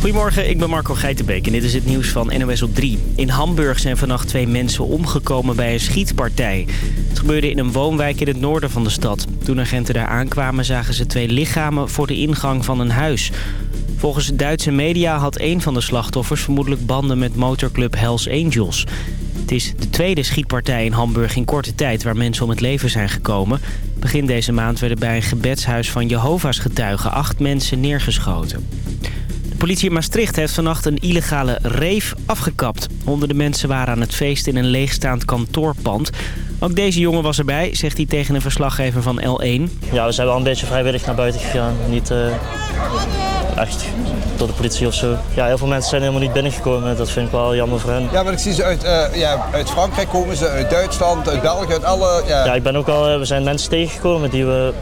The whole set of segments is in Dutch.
Goedemorgen, ik ben Marco Geitenbeek en dit is het nieuws van NOS op 3. In Hamburg zijn vannacht twee mensen omgekomen bij een schietpartij. Het gebeurde in een woonwijk in het noorden van de stad. Toen agenten daar aankwamen zagen ze twee lichamen voor de ingang van een huis. Volgens Duitse media had een van de slachtoffers vermoedelijk banden met motorclub Hells Angels. Het is de tweede schietpartij in Hamburg in korte tijd waar mensen om het leven zijn gekomen. Begin deze maand werden bij een gebedshuis van Jehovah's getuigen acht mensen neergeschoten. De politie in Maastricht heeft vannacht een illegale reef afgekapt. Honderden mensen waren aan het feest in een leegstaand kantoorpand. Ook deze jongen was erbij, zegt hij tegen een verslaggever van L1. Ja, we zijn wel een beetje vrijwillig naar buiten gegaan. Niet uh, echt door de politie of zo. Ja, heel veel mensen zijn helemaal niet binnengekomen. Dat vind ik wel jammer voor hen. Ja, maar ik zie ze uit, uh, ja, uit Frankrijk komen ze, uit Duitsland, uit België, uit alle... Ja, ja ik ben ook al, we zijn mensen tegengekomen die we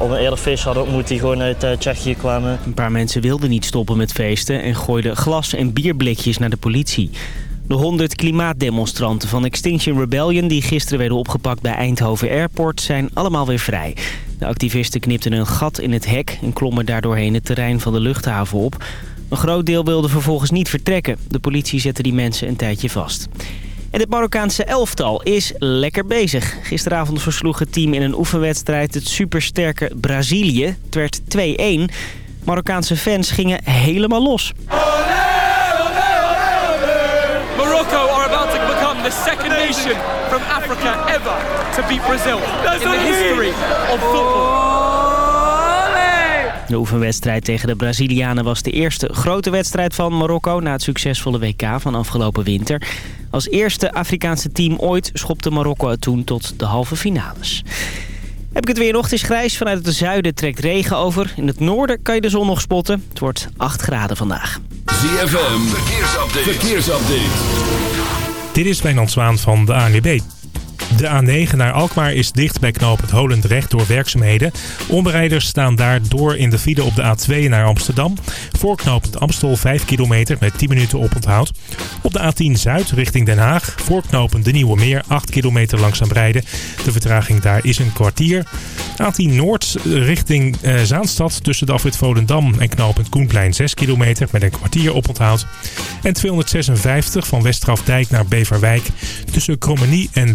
een eerder feest hadden ontmoet die gewoon uit uh, Tsjechië kwamen. Een paar mensen wilden niet stoppen met feesten en gooiden glas en bierblikjes naar de politie. De 100 klimaatdemonstranten van Extinction Rebellion die gisteren werden opgepakt bij Eindhoven Airport zijn allemaal weer vrij. De activisten knipten een gat in het hek en klommen daardoorheen het terrein van de luchthaven op. Een groot deel wilde vervolgens niet vertrekken. De politie zette die mensen een tijdje vast. En het Marokkaanse elftal is lekker bezig. Gisteravond versloeg het team in een oefenwedstrijd het supersterke Brazilië. Het werd 2-1. Marokkaanse fans gingen helemaal los. Morocco are about to become the second nation from Africa ever to beat Brazil in the history of football. De oefenwedstrijd tegen de Brazilianen was de eerste grote wedstrijd van Marokko... na het succesvolle WK van afgelopen winter. Als eerste Afrikaanse team ooit schopte Marokko het toen tot de halve finales. Heb ik het weer nog? Het is grijs. Vanuit het zuiden trekt regen over. In het noorden kan je de zon nog spotten. Het wordt 8 graden vandaag. ZFM, verkeersupdate. verkeersupdate. Dit is Wijnand Zwaan van de ANWB. De A9 naar Alkmaar is dicht bij knooppunt Holendrecht door werkzaamheden. Omrijders staan daardoor in de file op de A2 naar Amsterdam. Voor knooppunt Amstel 5 kilometer met 10 minuten oponthoud. Op de A10 Zuid richting Den Haag. Voor knooppunt De Nieuwe Meer 8 kilometer langzaam rijden. De vertraging daar is een kwartier. A10 Noord richting eh, Zaanstad tussen de afrit Volendam en knooppunt Koenplein 6 kilometer met een kwartier oponthoud. En 256 van Westgrafdijk naar Beverwijk tussen Krommenie en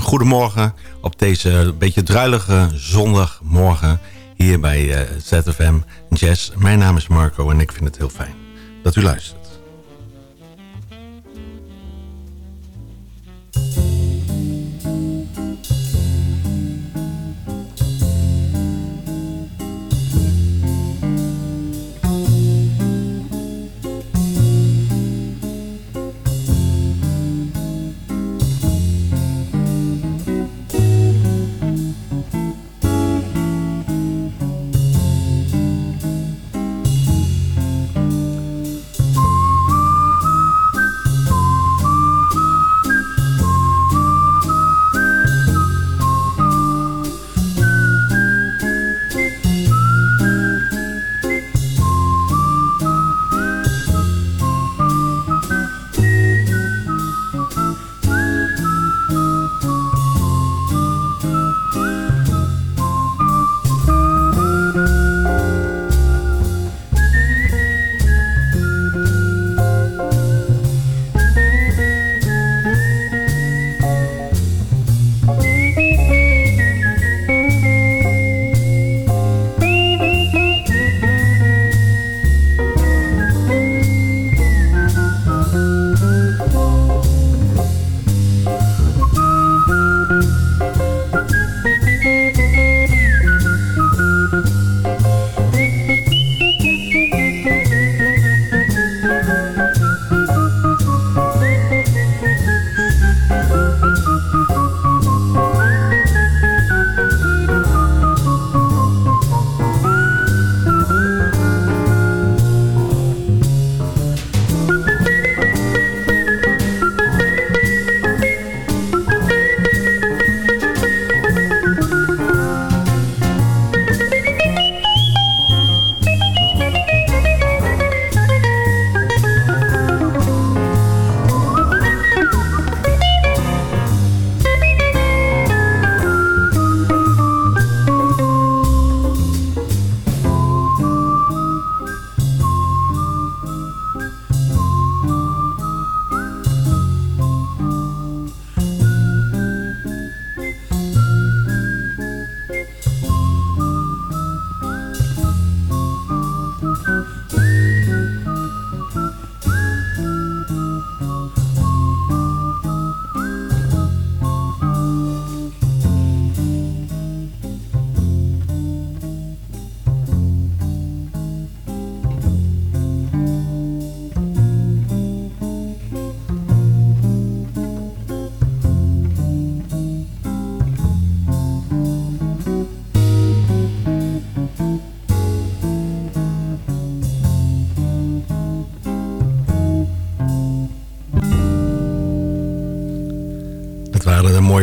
goedemorgen op deze beetje druilige zondagmorgen hier bij eh, ZFM Jazz. Mijn naam is Marco en ik vind het heel fijn dat u luistert.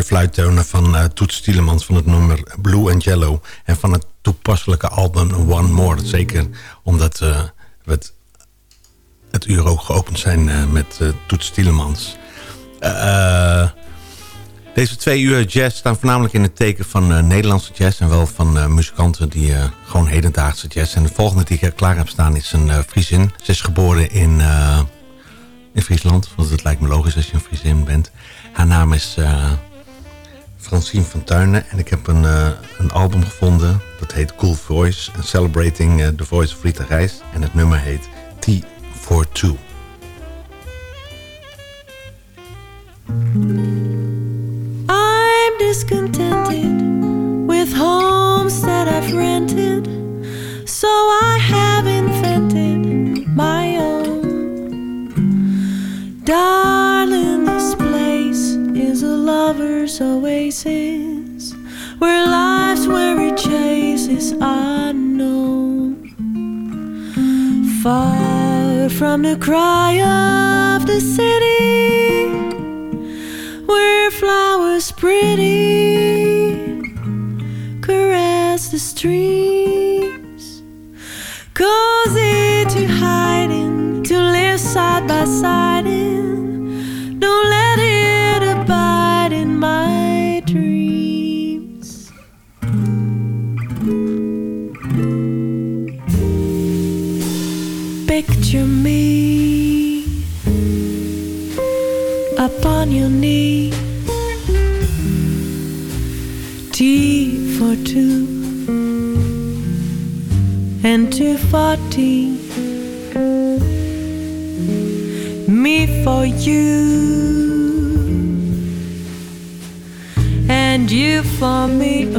Fluittonen van uh, Toets van het nummer Blue and Yellow. En van het toepasselijke album One More. Zeker omdat uh, we het, het uur ook geopend zijn uh, met Toets Tielemans. deze twee uur jazz staan voornamelijk in het teken van Nederlandse jazz... en wel van muzikanten die gewoon hedendaagse jazz. En de volgende die ik klaar heb staan is een Friesin. Ze is geboren in, in Friesland, want het lijkt me logisch als je een Friesin bent. Haar naam is Francine van Tuinen. En ik heb een, uh, een album gevonden. Dat heet Cool Voice. And Celebrating uh, the Voice of Rita Reis. En het nummer heet T42. I'm discontented with homes that I've rented. So I have lover's oasis where life's weary chase is unknown. Far from the cry of the city where flowers pretty caress the streams, picture me upon your knee. tea for two and two for tea, Me for you and you for me.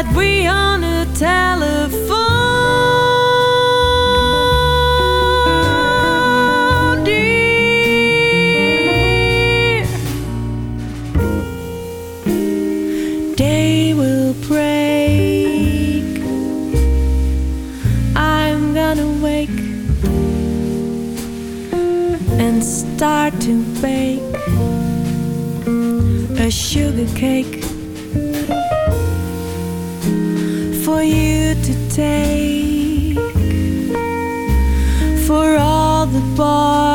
that we on a telephone, dear. Day will break. I'm gonna wake and start to bake a sugar cake. take for all the boys.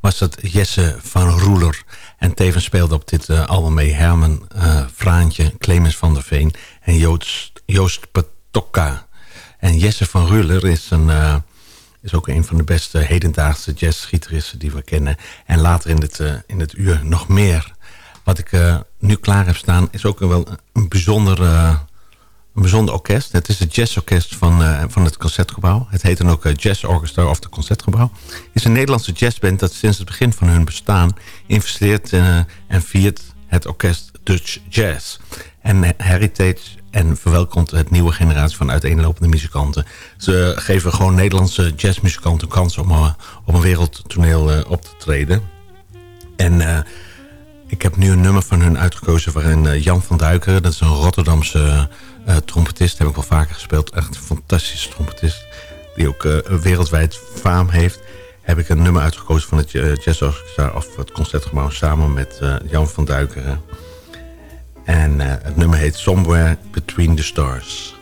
Was dat Jesse van Roeler. En tevens speelde op dit uh, album mee Herman Fraantje, Clemens van der Veen en Joost, Joost Patokka. En Jesse van Roeler is, een, is ook een van de beste hedendaagse jazzgitaristen die we kennen. En later in het, in het uur nog meer. Wat ik nu klaar heb staan is ook wel een bijzondere een bijzonder orkest. Het is het jazzorkest van, uh, van het Concertgebouw. Het heet dan ook uh, Jazz Orchestra of het Concertgebouw. Het is een Nederlandse jazzband dat sinds het begin van hun bestaan... investeert uh, en viert het orkest Dutch Jazz. En Heritage en verwelkomt het nieuwe generatie van uiteenlopende muzikanten. Ze geven gewoon Nederlandse jazzmuzikanten kans om op een wereldtoneel op te treden. En... ik heb nu een nummer van hun uitgekozen waarin Jan van Duiker... dat is een Rotterdamse uh, trompetist, heb ik wel vaker gespeeld. Echt een fantastische trompetist. Die ook uh, wereldwijd faam heeft. Heb ik een nummer uitgekozen van het uh, Jazz Orchestra of het Concertgebouw samen met Jan van Duikeren. En het nummer heet Somewhere Between the Stars.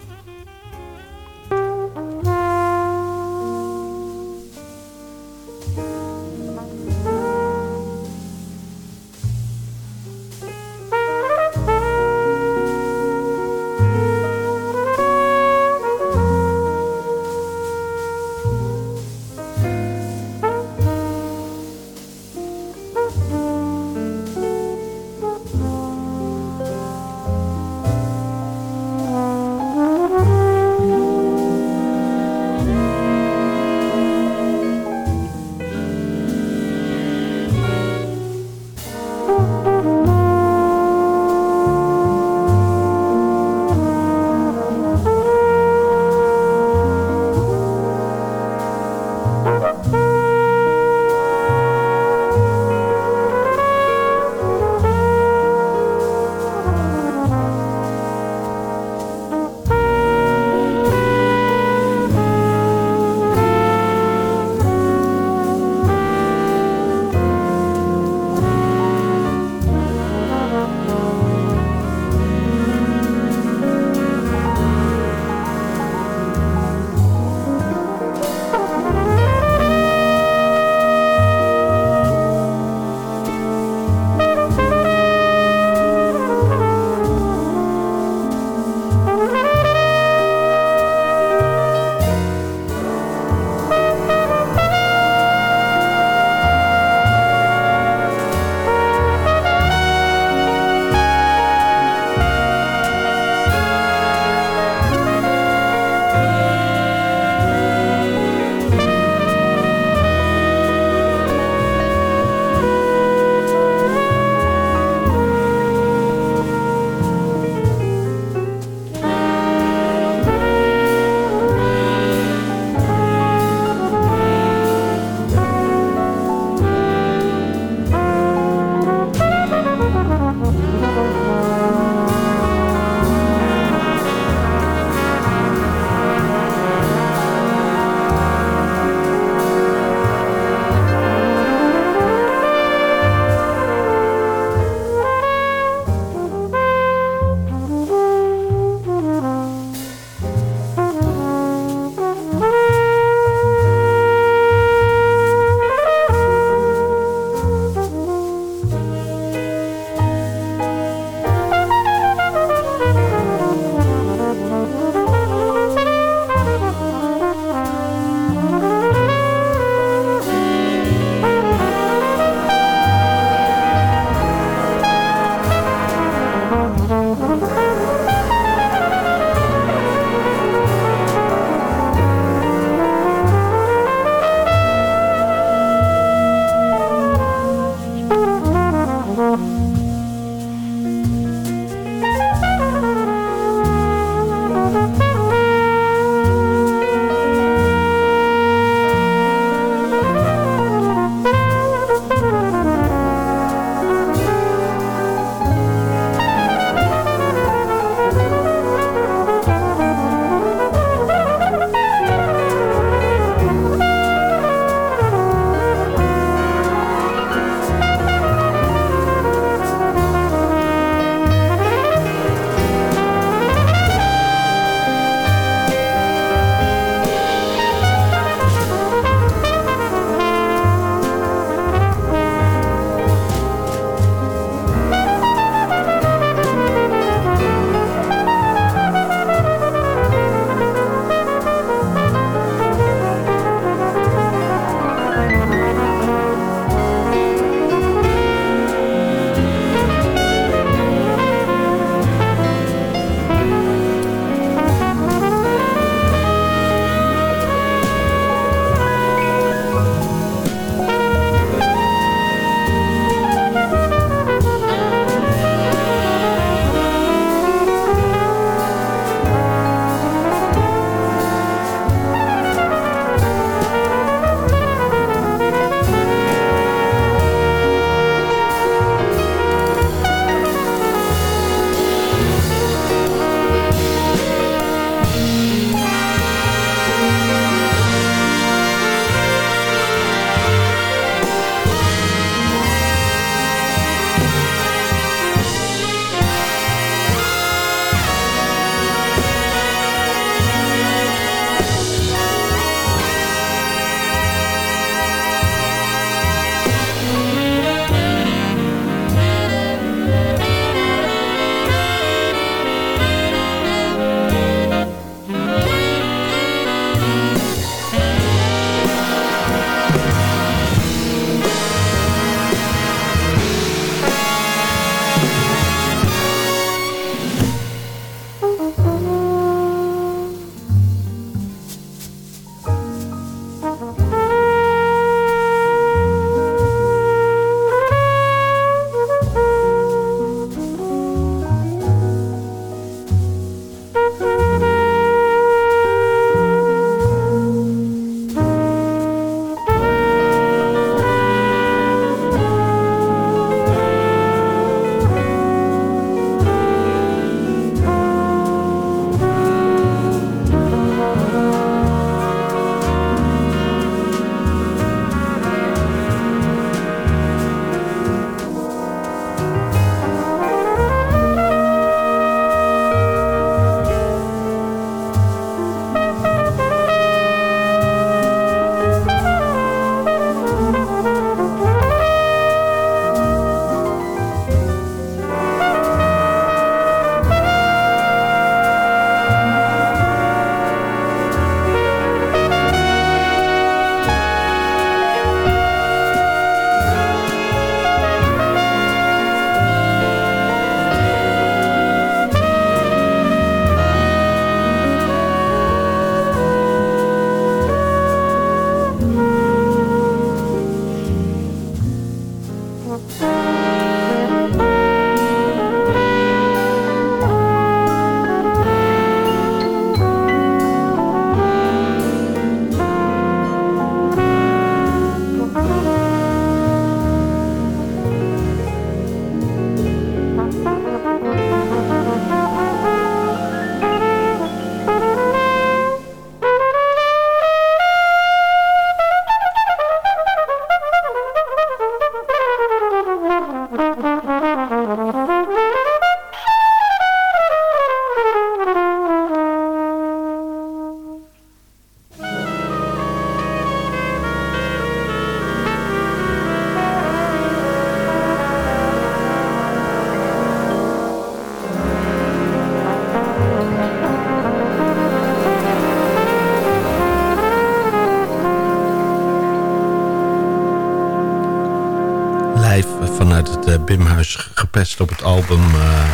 Op het album uh,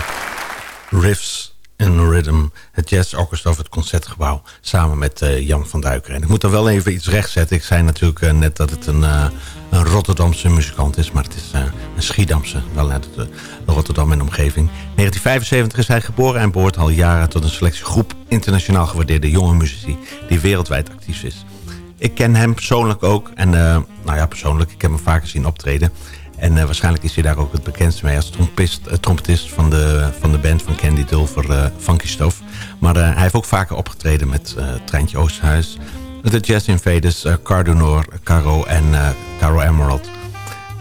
Riffs in Rhythm. Het Jazz Orchestra of het Concertgebouw. Samen met uh, Jan van Duiker. En ik moet dan wel even iets rechtzetten. Ik zei natuurlijk net dat het een, een Rotterdamse muzikant is. Maar het is een Schiedamse. Wel uit de Rotterdam en omgeving. 1975 is hij geboren en behoort al jaren tot een selectiegroep internationaal gewaardeerde jonge muzici. Die wereldwijd actief is. Ik ken hem persoonlijk ook. En nou ja, persoonlijk. Ik heb hem vaker zien optreden. En uh, waarschijnlijk is hij daar ook het bekendste mee als trompist, uh, trompetist van de, van de band van Candy Dulver, uh, Funky Stof. Maar hij heeft ook vaker opgetreden met Treintje Oosterhuis, de Jazz Invaders, Cardonor, Caro en Caro Emerald.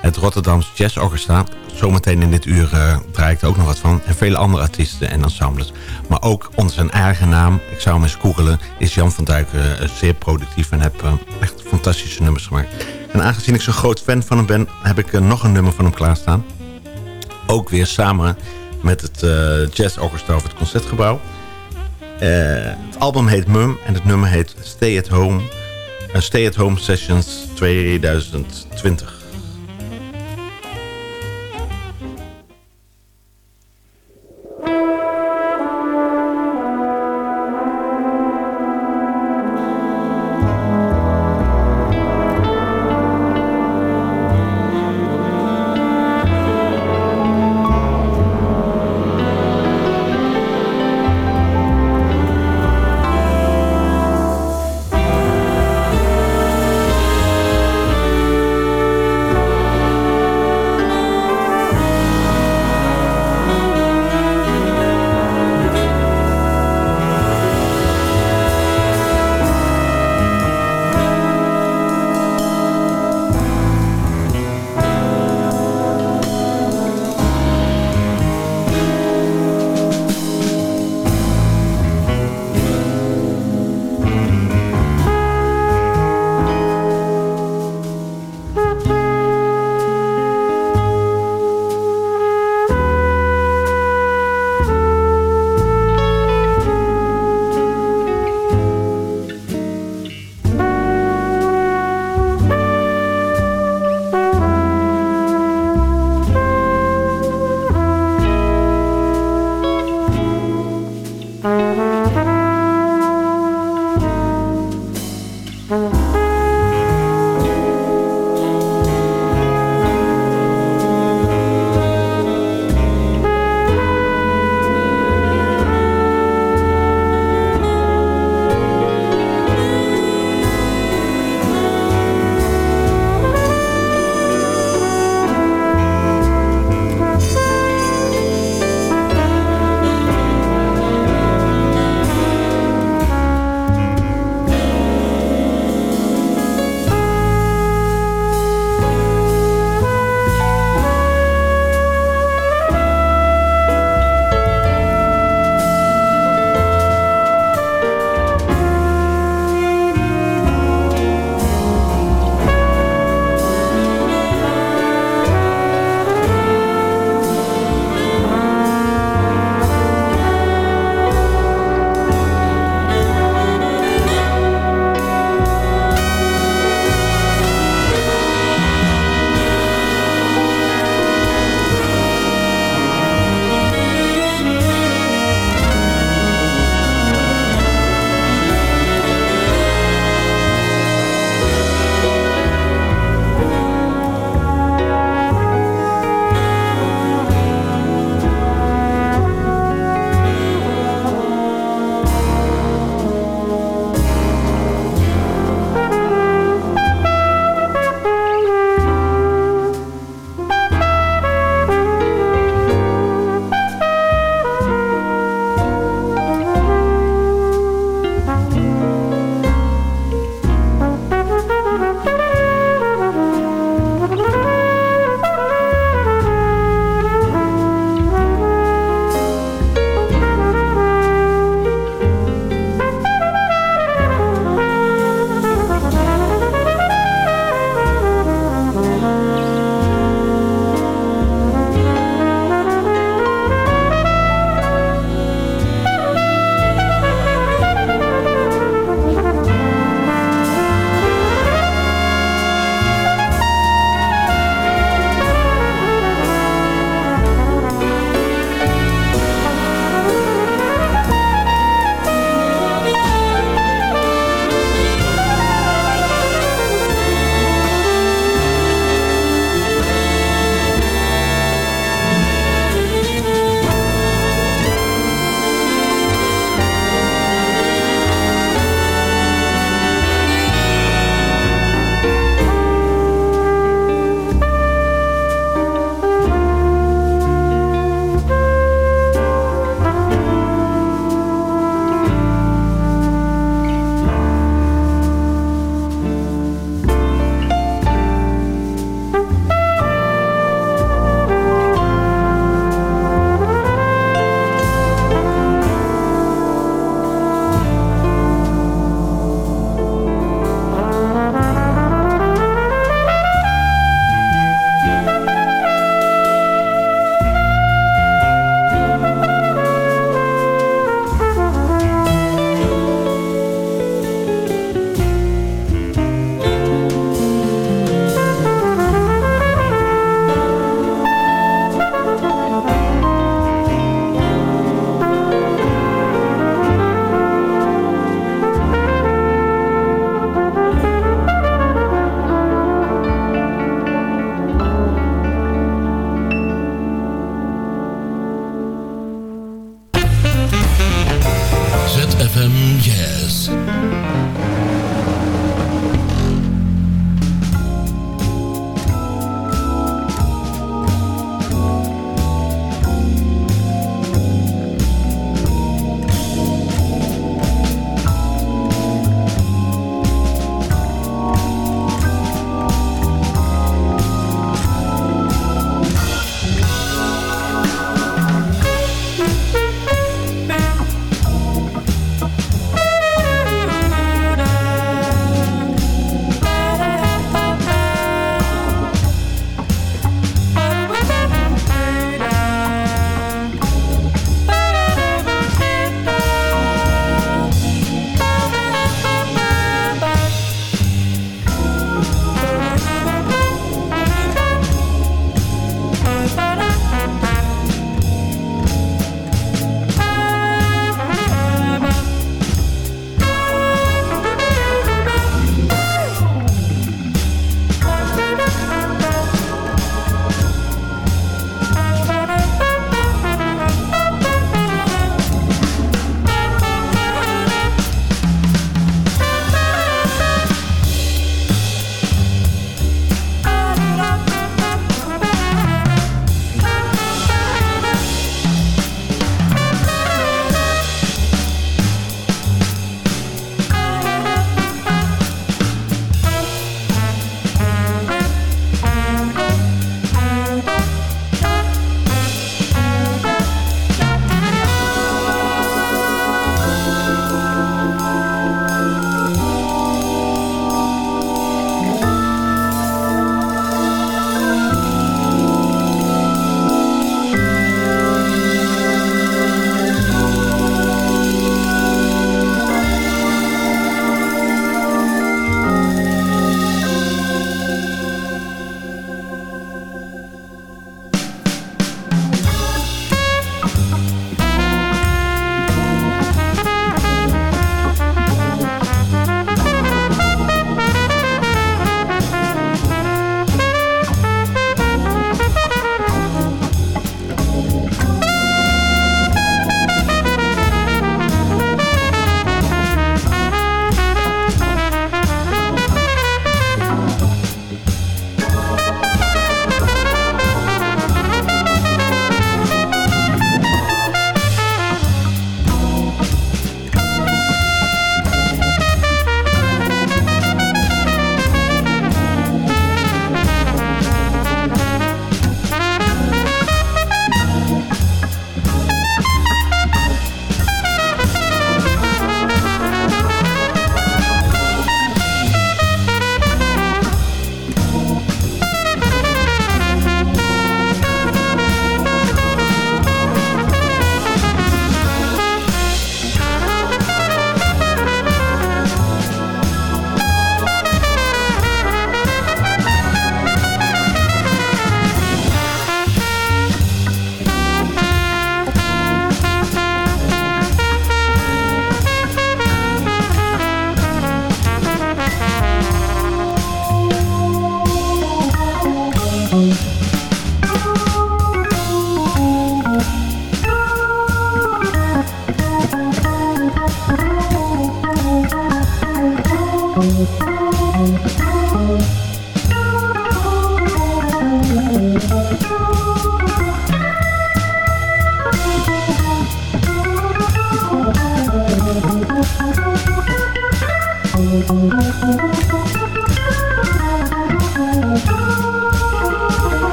Het Rotterdamse Jazz Orchestra, zometeen in dit uur draai ik er ook nog wat van. En vele andere artiesten en ensembles. Maar ook onder zijn eigen naam, ik zou hem eens googelen, is Jan van Duiken zeer productief en heb echt fantastische nummers gemaakt. En aangezien ik zo'n groot fan van hem ben, heb ik uh, nog een nummer van hem klaarstaan. Ook weer samen met het uh, Jazz Orchestra of het Concertgebouw. Uh, het album heet Mum en het nummer heet Stay at Home. Stay at Home Sessions 2020.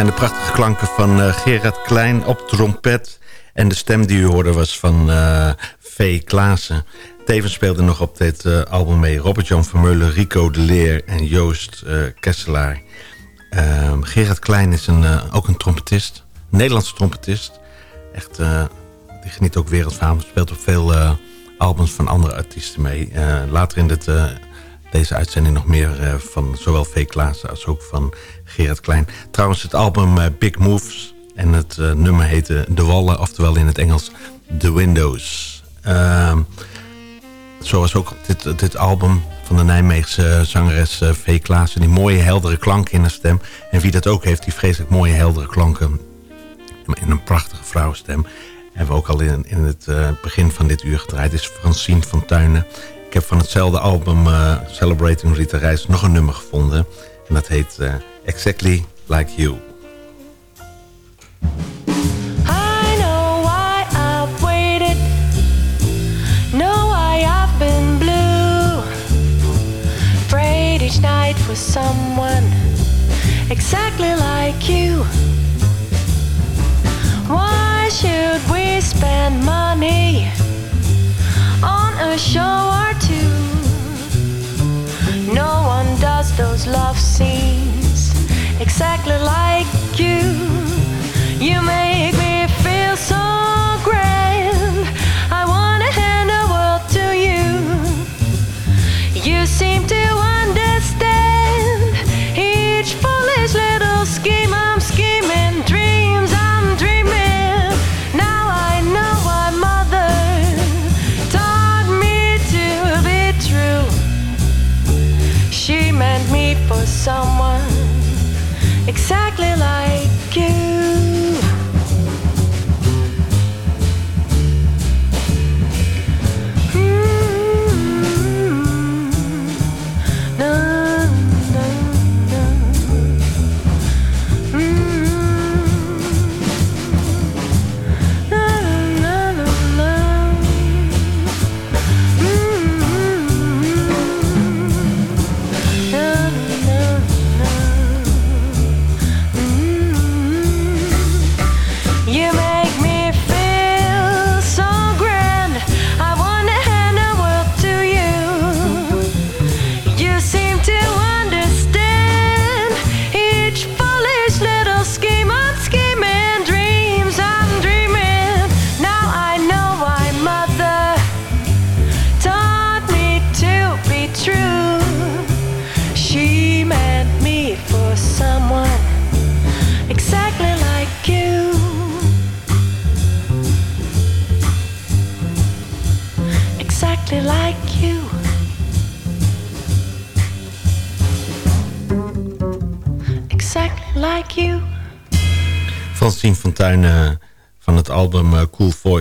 Zijn de prachtige klanken van uh, Gerard Klein op trompet. En de stem die u hoorde was van uh, V. Klaassen. Tevens speelde nog op dit album mee Robert-Jan Vermeulen, Rico de Leer en Joost Kesselaar. Ehm, Gerard Klein is een, ook een trompetist, een Nederlandse trompetist. Echt, die geniet ook wereldfaam, speelt op veel albums van andere artiesten mee. later in dit deze uitzending nog meer uh, van zowel V. Klaassen als ook van Gerard Klein. Trouwens het album uh, Big Moves en het uh, nummer heette De Wallen, oftewel in het Engels The Windows. Ehm, zoals ook dit, dit album van de Nijmeegse zangeres V. Klaassen. Die mooie heldere klanken in haar stem. En wie dat ook heeft, die vreselijk mooie heldere klanken in een prachtige vrouwenstem. Hebben we ook al in, in het begin van dit uur gedraaid. is Francine van Tuinen. Ik heb van hetzelfde album uh, Celebrating Rita Reis nog een nummer gevonden. En dat heet uh, Exactly Like You. I know why I've waited. Know why I've been blue. Prayed each night for someone exactly like you. Why should we spend money on a show or two? No one does those love scenes exactly like you. You make me feel so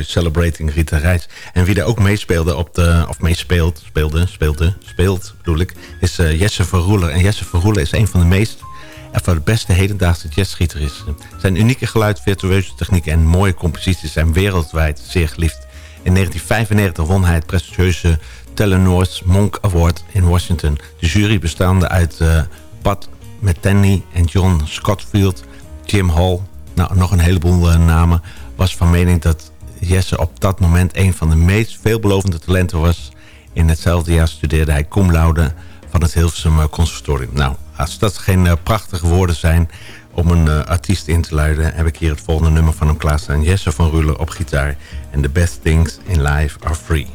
Celebrating Rita Reis. En wie daar ook meespeelde op de, of meespeelt, speelde, speelde, speelt bedoel ik, is uh, Jesse Verroeler. En Jesse Verroeler is een van de meest en van de beste hedendaagse jazzgitaristen. Zijn unieke geluid, virtueuze techniek en mooie composities zijn wereldwijd zeer geliefd. In 1995 won hij het prestigieuze Telenors Monk Award in Washington. De jury bestaande uit Pat Metheny en John Scottfield, Jim Hall, nou, nog een heleboel uh, namen, was van mening dat Jesse op dat moment een van de meest veelbelovende talenten was. In hetzelfde jaar studeerde hij cum laude van het Hilversum Conservatorium. Nou, als dat geen uh, prachtige woorden zijn om een uh, artiest in te luiden... heb ik hier het volgende nummer van hem klaarstaan. Jesse van Ruler op gitaar. En the best things in life are free.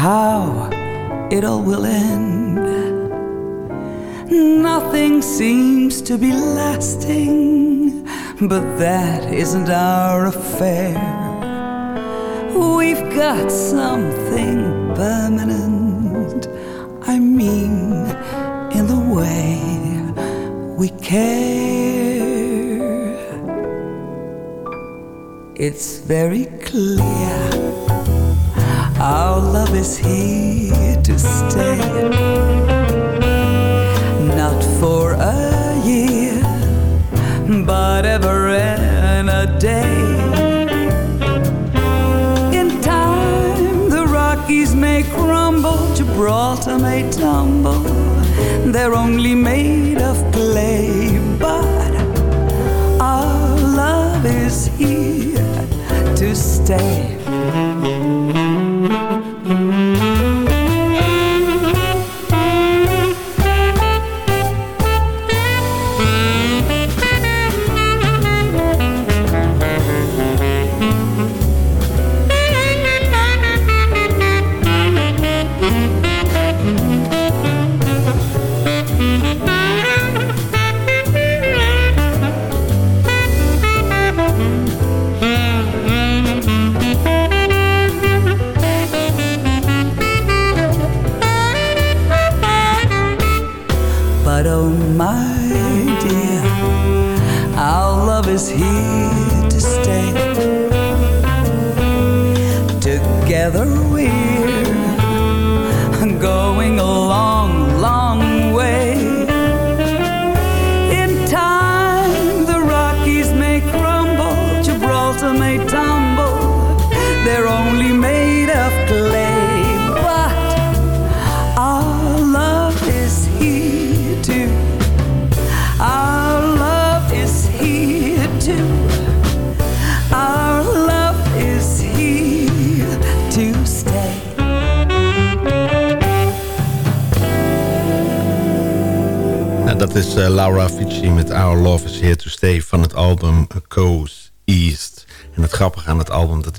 How it all will end. Nothing seems to be lasting, but that isn't our affair. We've got something permanent, I mean, in the way we care. It's very clear our love is here to stay. Not for a year, but ever and a day. In time, the Rockies may crumble, Gibraltar may tumble. They're only made of clay, but our love is here to stay.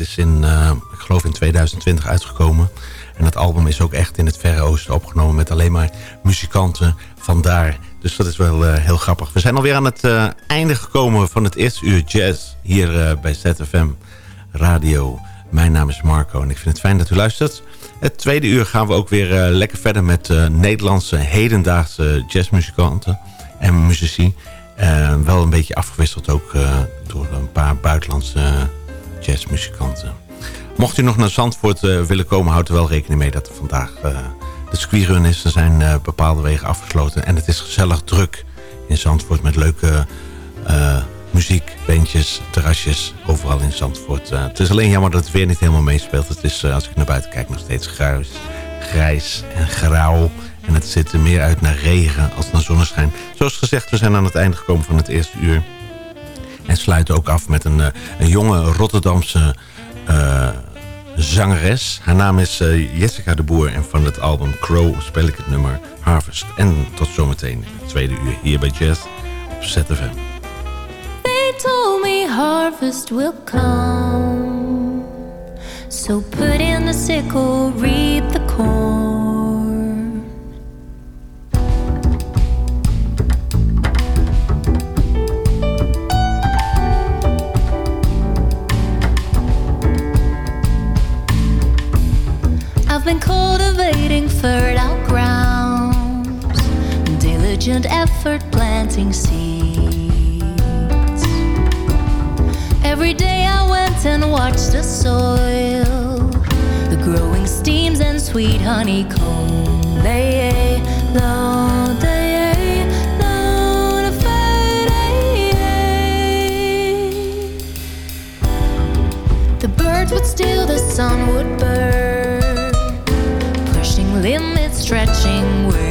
Is in, eh, ik geloof in 2020 uitgekomen. En het album is ook echt in het Verre Oosten opgenomen met alleen maar muzikanten van daar. Dus dat is wel eh, heel grappig. We zijn alweer aan het eh, einde gekomen van het eerste uur jazz hier bij ZFM Radio. Mijn naam is Marco en ik vind het fijn dat u luistert. Het tweede uur gaan we ook weer lekker verder met Nederlandse hedendaagse jazzmuzikanten en muzici. Wel een beetje afgewisseld ook door een paar buitenlandse jazzmuzikanten. Mocht u nog naar Zandvoort eh, willen komen, houdt er wel rekening mee dat er vandaag eh, de squirrun is. Er zijn eh, bepaalde wegen afgesloten en het is gezellig druk in Zandvoort met leuke muziek, bandjes, terrasjes, overal in Zandvoort. Het is alleen jammer dat het weer niet helemaal meespeelt. Het is, als ik naar buiten kijk, nog steeds grijs, grijs en grauw. En En het ziet er meer uit naar regen als naar zonneschijn. Zoals gezegd, we zijn aan het einde gekomen van het eerste uur. En sluiten ook af met een, eh, een jonge Rotterdamse eh, zangeres. Haar naam is eh, Jessica de Boer. En van het album Crow speel ik het nummer Harvest. En tot zometeen het tweede uur hier bij Jazz op ZFM. They told me harvest will come. So put in the sickle, reap the corn. I've been cultivating fertile grounds, diligent effort planting seeds. Every day I went and watched the soil, the growing steams and sweet honeycomb. Lord, The birds would steal, the sun would burn, limit stretching words.